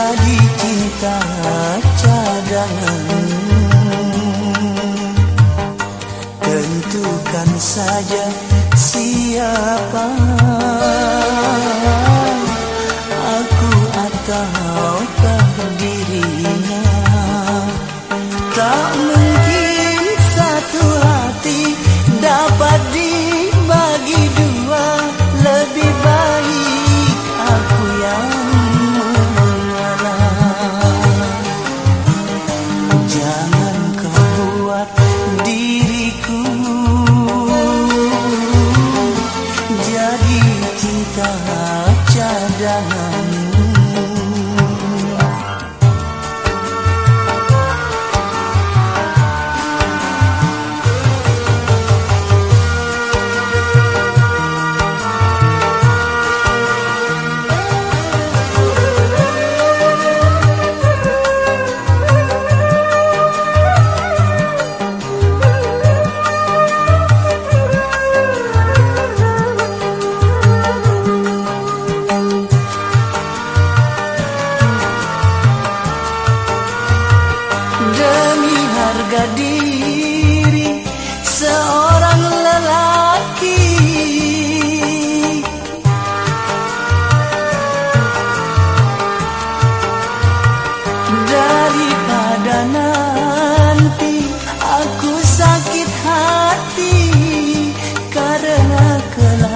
jadi cinta cadangan. Tentukan saja siapa. di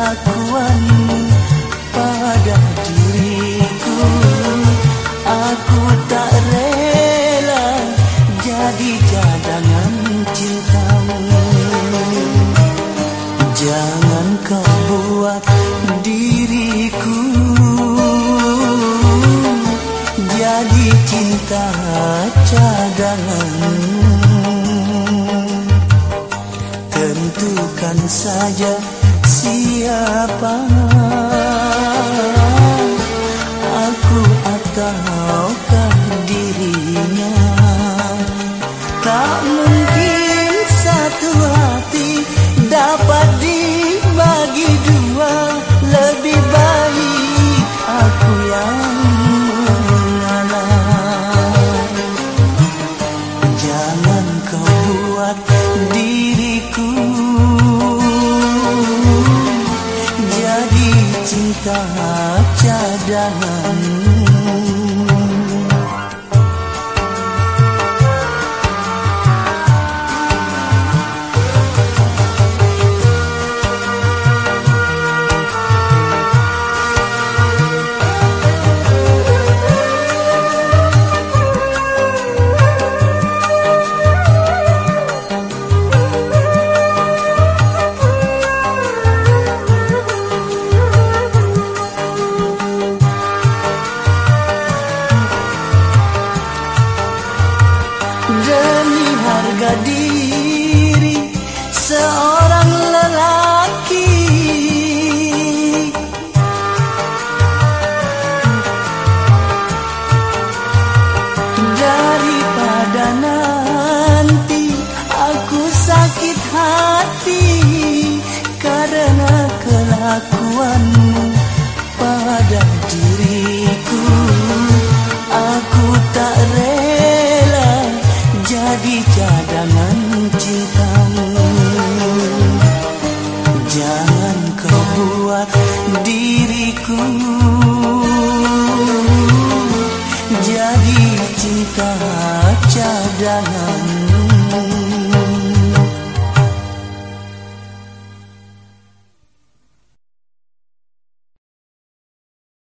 Akuan pada diriku, aku tak rela jadi cadangan cinta. Jangan kau buat diriku jadi cinta saja Tentukan saja siapa jadangan harga diri seorang bija dengan cintamu Jangan kau buat diriku Jadi cinta cadangan.